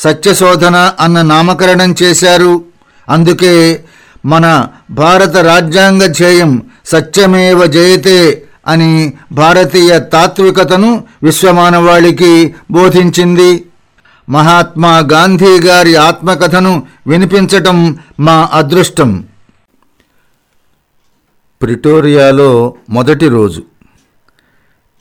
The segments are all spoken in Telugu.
సత్యశోధన అన్న నామకరణం చేశారు. అందుకే మన భారత రాజ్యాంగ ధ్యేయం సత్యమేవ జయతే అని భారతీయ తాత్వికతను విశ్వమానవాళికి బోధించింది. మహాత్మా గాంధీ గారి ఆత్మకథను వినిపించటం మా అదృష్టం. ప్రిటోరియాలో మొదటి రోజు.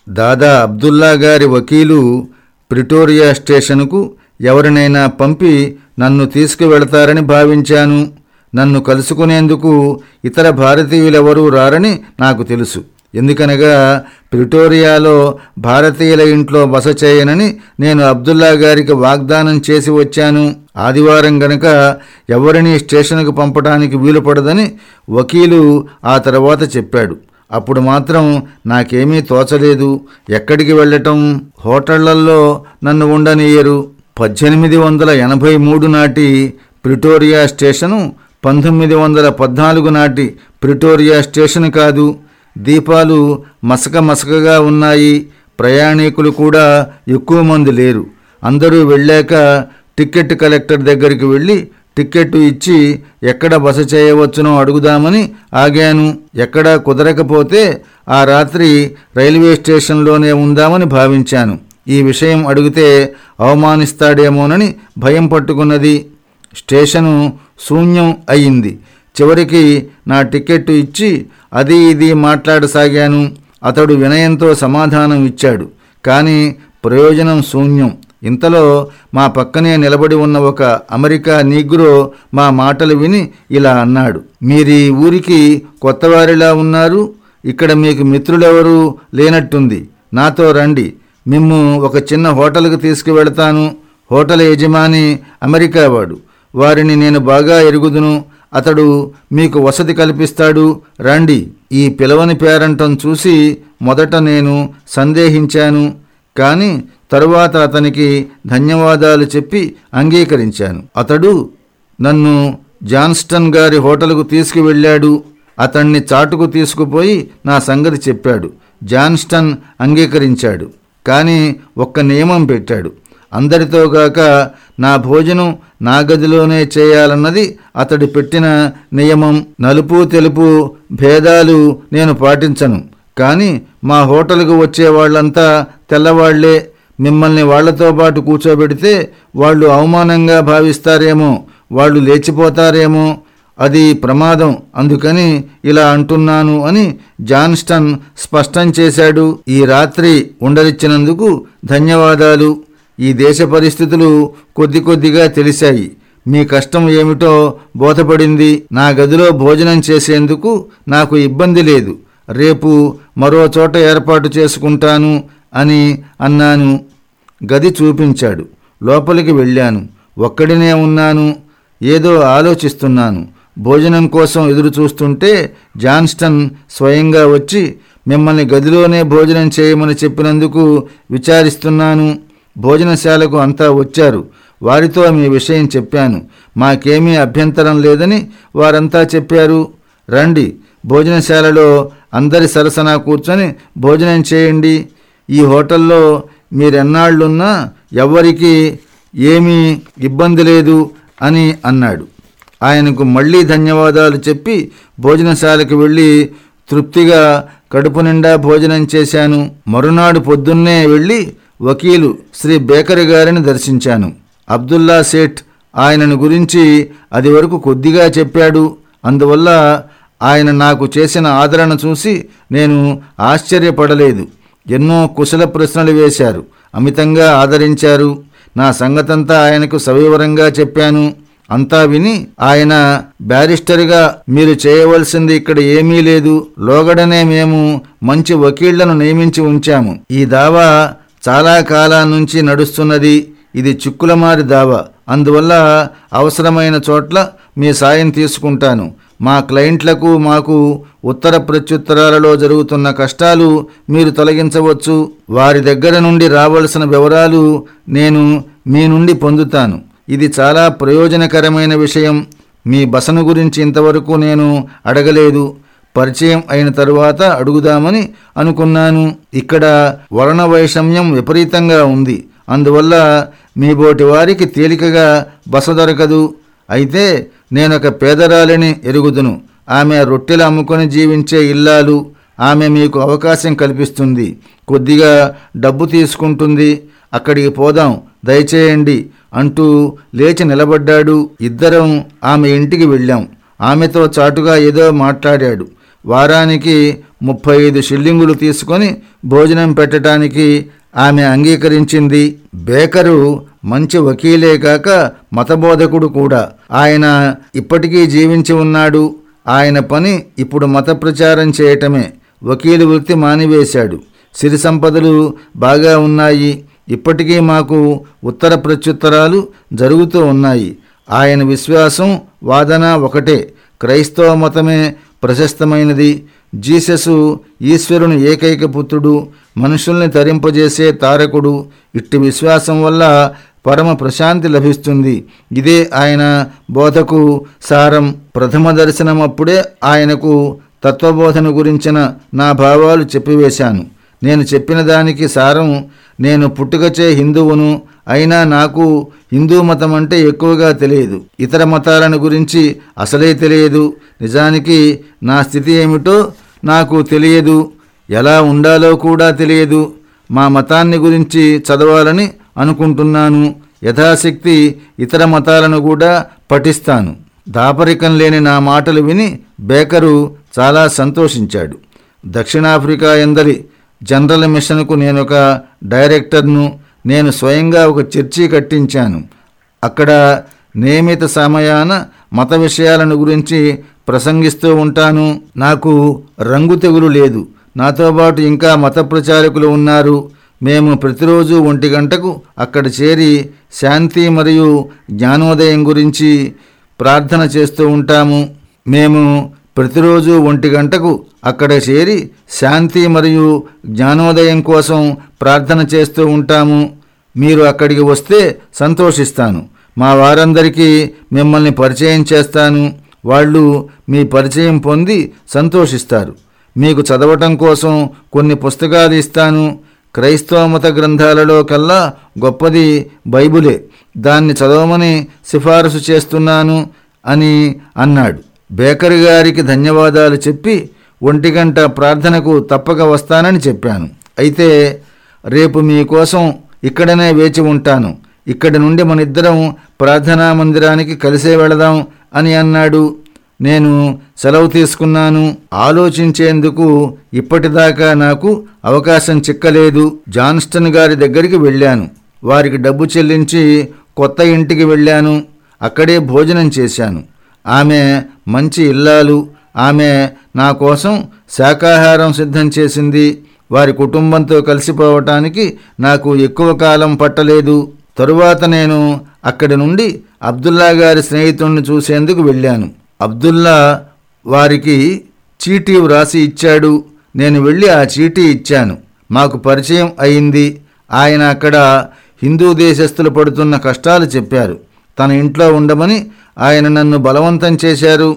దాదా అబ్దుల్లా గారి వకీలు ప్రిటోరియా స్టేషన్కు ఎవరినైనా పంపి నన్ను తీసుకువెళతారని భావించాను. నన్ను కలుసుకునేందుకు ఇతర భారతీయులెవరూ రారని నాకు తెలుసు. ఎందుకనగా ప్రిటోరియాలో భారతీయుల ఇంట్లో బస చేయనని నేను అబ్దుల్లా గారికి వాగ్దానం చేసి వచ్చాను. ఆదివారం గనక ఎవరిని స్టేషన్కు పంపడానికి వీలు పడదని వకీలు ఆ తర్వాత చెప్పాడు. అప్పుడు మాత్రం నాకేమీ తోచలేదు. ఎక్కడికి వెళ్ళటం? హోటళ్ళల్లో నన్ను ఉండనీయరు. పద్దెనిమిది వందల ఎనభై మూడు నాటి ప్రిటోరియా స్టేషను పంతొమ్మిది వందల పద్నాలుగు నాటి ప్రిటోరియా స్టేషన్ కాదు దీపాలు మసక మసకగా ఉన్నాయి ప్రయాణికులు కూడా ఎక్కువ మంది లేరు. అందరూ వెళ్ళాక టిక్కెట్ కలెక్టర్ దగ్గరికి వెళ్ళి టిక్కెట్టు ఇచ్చి ఎక్కడ బస చేయవచ్చునో అడుగుదామని ఆగాను. ఎక్కడా కుదరకపోతే ఆ రాత్రి రైల్వే స్టేషన్లోనే ఉందామని భావించాను. ఈ విషయం అడిగితే అవమానిస్తాడేమోనని భయం పట్టుకున్నది. స్టేషను శూన్యం అయింది చివరికి నా టికెట్టు ఇచ్చి అది ఇది మాట్లాడసాగాను. అతడు వినయంతో సమాధానం ఇచ్చాడు. కానీ ప్రయోజనం శూన్యం. ఇంతలో మా పక్కనే నిలబడి ఉన్న ఒక అమెరికా నీగ్రో మా మాటలు విని ఇలా అన్నాడు. మీరీ ఊరికి కొత్తవారిలా ఉన్నారు? ఇక్కడ మీకు మిత్రులెవరూ లేనట్టుంది. నాతో రండి. మిమ్ము ఒక చిన్న హోటల్కి తీసుకువెళతాను. హోటల్ యజమాని అమెరికా వాడు వారిని నేను బాగా ఎరుగుదును. అతడు మీకు వసతి కల్పిస్తాడు. రండి. ఈ పిలవని పేరంటం చూసి మొదట నేను సందేహించాను. కానీ తరువాత అతనికి ధన్యవాదాలు చెప్పి అంగీకరించాను. అతడు నన్ను జాన్స్టన్ గారి హోటల్కు తీసుకువెళ్ళాడు. అతన్ని చాటుకు తీసుకుపోయి నా సంగతి చెప్పాడు. జాన్స్టన్ అంగీకరించాడు. కానీ ఒక్క నియమం పెట్టాడు. అందరితో గాక నా భోజనం నా గదిలోనే చేయాలన్నది అతడు పెట్టిన నియమం. నలుపు తెలుపు భేదాలు నేను పాటించను. కానీ మా హోటల్కు వచ్చే వాళ్ళంతా తెల్లవాళ్ళే. మిమ్మల్ని వాళ్ళతో పాటు కూర్చోబెడితే వాళ్ళు అవమానంగా భావిస్తారేమో. వాళ్ళు లేచిపోతారేమో. అది ప్రమాదం. అందుకని ఇలా అంటున్నాను అని జాన్స్టన్ స్పష్టం చేశాడు. ఈ రాత్రి ఉండరిచ్చినందుకు ధన్యవాదాలు. ఈ దేశ పరిస్థితులు కొద్ది కొద్దిగా తెలిశాయి. మీ కష్టం ఏమిటో బోధపడింది. నా గదిలో భోజనం చేసేందుకు నాకు ఇబ్బంది లేదు. రేపు మరో చోట ఏర్పాటు చేసుకుంటాను అని అన్నాను. గది చూపించాడు. లోపలికి వెళ్ళాను. ఒక్కడినే ఉన్నాను. ఏదో ఆలోచిస్తున్నాను. భోజనం కోసం ఎదురు చూస్తుంటే జాన్స్టన్ స్వయంగా వచ్చి మిమ్మల్ని గదిలోనే భోజనం చేయమని చెప్పినందుకు విచారిస్తున్నాను. భోజనశాలకు అంతా వచ్చారు. వారితో మీ విషయం చెప్పాను. మాకేమీ అభ్యంతరం లేదని వారంతా చెప్పారు. రండి భోజనశాలలో అందరి సరసన కూర్చొని భోజనం చేయండి. ఈ హోటల్లో మీరెన్నాళ్ళున్నా ఎవ్వరికీ ఏమీ ఇబ్బంది లేదు అని అన్నాడు. ఆయనకు మళ్ళీ ధన్యవాదాలు చెప్పి భోజనశాలకు వెళ్ళి తృప్తిగా కడుపు నిండా భోజనం చేశాను. మరునాడు పొద్దున్నే వెళ్ళి వకీలు శ్రీ బేకరి గారిని దర్శించాను. అబ్దుల్లా సేఠ్ ఆయనను గురించి అది వరకు కొద్దిగా చెప్పాడు. అందువల్ల ఆయన నాకు చేసిన ఆదరణ చూసి నేను ఆశ్చర్యపడలేదు. ఎన్నో కుశల ప్రశ్నలు వేశారు. అమితంగా ఆదరించారు. నా సంగతంతా ఆయనకు సవివరంగా చెప్పాను. అంతా విని ఆయన బ్యారిస్టర్గా మీరు చేయవలసింది ఇక్కడ ఏమీ లేదు. లోగడనే మేము మంచి వకీళ్ళను నియమించి ఉంచాము. ఈ దావా చాలా కాలం నుంచి నడుస్తున్నది. ఇది చిక్కులమారి దావా. అందువల్ల అవసరమైన చోట్ల మీ సాయం తీసుకుంటాను. మా క్లయింట్లకు మాకు ఉత్తర ప్రత్యుత్తరాలలో జరుగుతున్న కష్టాలు మీరు తొలగించవచ్చు. వారి దగ్గర నుండి రావలసిన వివరాలు నేను మీ నుండి పొందుతాను. ఇది చాలా ప్రయోజనకరమైన విషయం. మీ బసను గురించి ఇంతవరకు నేను అడగలేదు. పరిచయం అయిన తరువాత అడుగుదామని అనుకున్నాను. ఇక్కడ వర్ణ వైషమ్యం విపరీతంగా ఉంది. అందువల్ల మీ బోటి వారికి తేలికగా బస దొరకదు. అయితే నేనొక పేదరాలిని ఎరుగుదును. ఆమె రొట్టెలు అమ్ముకొని జీవించే ఇల్లాలు ఆమె మీకు అవకాశం కల్పిస్తుంది. కొద్దిగా డబ్బు తీసుకుంటుంది. అక్కడికి పోదాం. దయచేయండి. అంటూ లేచి నిలబడ్డాడు. ఇద్దరం ఆమె ఇంటికి వెళ్ళాం. ఆమెతో చాటుగా ఏదో మాట్లాడాడు. వారానికి ముప్పై ఐదు షిల్లింగులు తీసుకొని భోజనం పెట్టడానికి ఆమె అంగీకరించింది. బేకరు మంచి వకీలే కాక మతబోధకుడు కూడా. ఆయన ఇప్పటికీ జీవించి ఉన్నాడు. ఆయన పని ఇప్పుడు మత ప్రచారం చేయటమే. వకీలు వృత్తి మానివేశాడు. సిరి సంపదలు బాగా ఉన్నాయి. ఇప్పటికీ మాకు ఉత్తర ప్రత్యుత్తరాలు జరుగుతూ ఉన్నాయి. ఆయన విశ్వాసం వాదన ఒకటే. క్రైస్తవ మతమే ప్రశస్తమైనది. జీససు ఈశ్వరుని ఏకైక పుత్రుడు మనుషుల్ని తరింపజేసే తారకుడు. ఇట్టి విశ్వాసం వల్ల పరమ ప్రశాంతి లభిస్తుంది. ఇదే ఆయన బోధకు సారం. ప్రథమ దర్శనం అప్పుడే ఆయనకు తత్వబోధన గురించిన నా భావాలు చెప్పివేశాను. నేను చెప్పిన దానికి సారం నేను పుట్టుకచే హిందువును అయినా నాకు హిందూ మతం అంటే ఎక్కువగా తెలియదు. ఇతర మతాలను గురించి అసలే తెలియదు. నిజానికి నా స్థితి ఏమిటో నాకు తెలియదు. ఎలా ఉండాలో కూడా తెలియదు. మా మతాన్ని గురించి చదవాలని అనుకుంటున్నాను. యథాశక్తి ఇతర మతాలను కూడా పఠిస్తాను. దాపరికం లేని నా మాటలు విని బేకరు చాలా సంతోషించాడు. దక్షిణాఫ్రికా ఎందరి జనరల్ మిషన్కు నేను ఒక డైరెక్టర్ను నేను స్వయంగా ఒక చర్చి కట్టించాను. అక్కడ నియమిత సమయాన మత విషయాలను గురించి ప్రసంగిస్తూ ఉంటాను. నాకు రంగు తెగులు లేదు. నాతో పాటు ఇంకా మత ప్రచారకులు ఉన్నారు. మేము ప్రతిరోజు ఒంటి గంటకు అక్కడ చేరి శాంతి మరియు జ్ఞానోదయం గురించి ప్రార్థన చేస్తూ ఉంటాము. మేము ప్రతిరోజు ఒంటి గంటకు అక్కడ చేరి శాంతి మరియు జ్ఞానోదయం కోసం ప్రార్థన చేస్తూ ఉంటాము. మీరు అక్కడికి వస్తే సంతోషిస్తాను. మా వారందరికీ మిమ్మల్ని పరిచయం చేస్తాను. వాళ్ళు మీ పరిచయం పొంది సంతోషిస్తారు. మీకు చదవటం కోసం కొన్ని పుస్తకాలు ఇస్తాను. క్రైస్తవమత గ్రంథాలలో కల్లా గొప్పది బైబులే. దాన్ని చదవమని సిఫారసు చేస్తున్నాను అని అన్నాడు. బేకరీ గారికి ధన్యవాదాలు చెప్పి ఒంటి గంట ప్రార్థనకు తప్పక వస్తానని చెప్పాను. అయితే రేపు మీకోసం ఇక్కడనే వేచి ఉంటాను. ఇక్కడి నుండి మనిద్దరం ప్రార్థనా మందిరానికి కలిసే వెళదాం అని అన్నాడు. నేను సెలవు తీసుకున్నాను. ఆలోచించేందుకు ఇప్పటిదాకా నాకు అవకాశం చిక్కలేదు. జాన్స్టన్ గారి దగ్గరికి వెళ్ళాను. వారికి డబ్బు చెల్లించి కొత్త ఇంటికి వెళ్ళాను. అక్కడే భోజనం చేశాను. ఆమె మంచి ఇల్లాలు ఆమె నా కోసం శాకాహారం సిద్ధం చేసింది. వారి కుటుంబంతో కలిసిపోవటానికి నాకు ఎక్కువ కాలం పట్టలేదు. తరువాత నేను అక్కడి నుండి అబ్దుల్లా గారి స్నేహితుడిని చూసేందుకు వెళ్ళాను. అబ్దుల్లా వారికి చీటీ వ్రాసి ఇచ్చాడు. నేను వెళ్ళి ఆ చీటీ ఇచ్చాను. మాకు పరిచయం అయింది. ఆయన అక్కడ హిందూ దేశస్థులు పడుతున్న కష్టాలు చెప్పారు. తన ఇంట్లో ఉండమని ఆయన నన్ను బలవంతం చేశారు.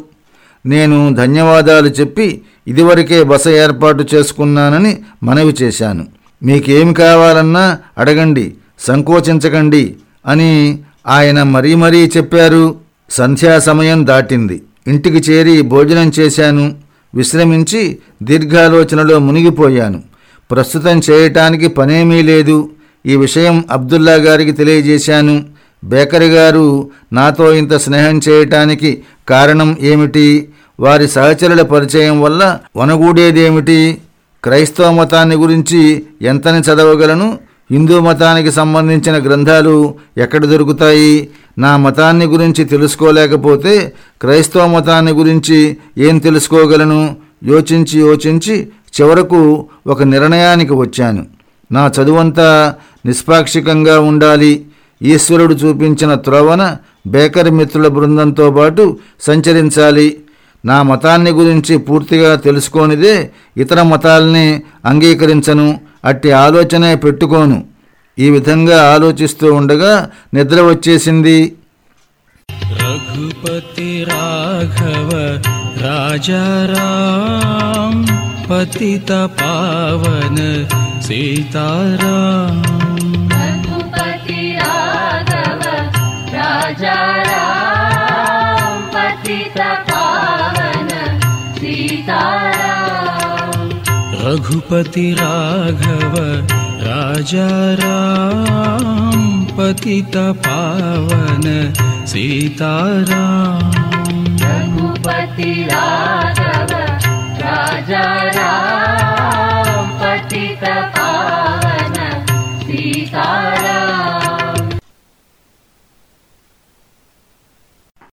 నేను ధన్యవాదాలు చెప్పి ఇదివరకే బస ఏర్పాటు చేసుకున్నానని మనవి చేశాను. మీకేమి కావాలన్నా అడగండి సంకోచించకండి అని ఆయన మరీ మరీ చెప్పారు. సంధ్యా సమయం దాటింది. ఇంటికి చేరి భోజనం చేశాను. విశ్రమించి దీర్ఘాలోచనలో మునిగిపోయాను. ప్రస్తుతం చేయటానికి పనేమీ లేదు. ఈ విషయం అబ్దుల్లా గారికి తెలియజేశాను. బేకరీ గారు నాతో ఇంత స్నేహం చేయటానికి కారణం ఏమిటి? వారి సహచరుల పరిచయం వల్ల వనగూడేదేమిటి? క్రైస్తవ మతాన్ని గురించి ఎంతని చదవగలను? హిందూ మతానికి సంబంధించిన గ్రంథాలు ఎక్కడ దొరుకుతాయి? నా మతాన్ని గురించి తెలుసుకోలేకపోతే క్రైస్తవ మతాన్ని గురించి ఏం తెలుసుకోగలను? యోచించి యోచించి చివరకు ఒక నిర్ణయానికి వచ్చాను. నా చదువంతా నిష్పాక్షికంగా ఉండాలి. ఈశ్వరుడు చూపించిన త్రోవన బేకర్ మిత్రుల బృందంతో పాటు సంచరించాలి. నా మతాన్ని గురించి పూర్తిగా తెలుసుకోనిదే ఇతర మతాల్ని అంగీకరించను అట్టి ఆలోచనే పెట్టుకోను. ఈ విధంగా ఆలోచిస్తూ ఉండగా నిద్ర వచ్చేసింది. రఘుపతి రాఘవ రాజారాం సీతారా పావన రఘుపతి రాఘవ ीता रघुपति राघव राजा राम पतित पावन सीताराम। रघुपति राघव राजा राम।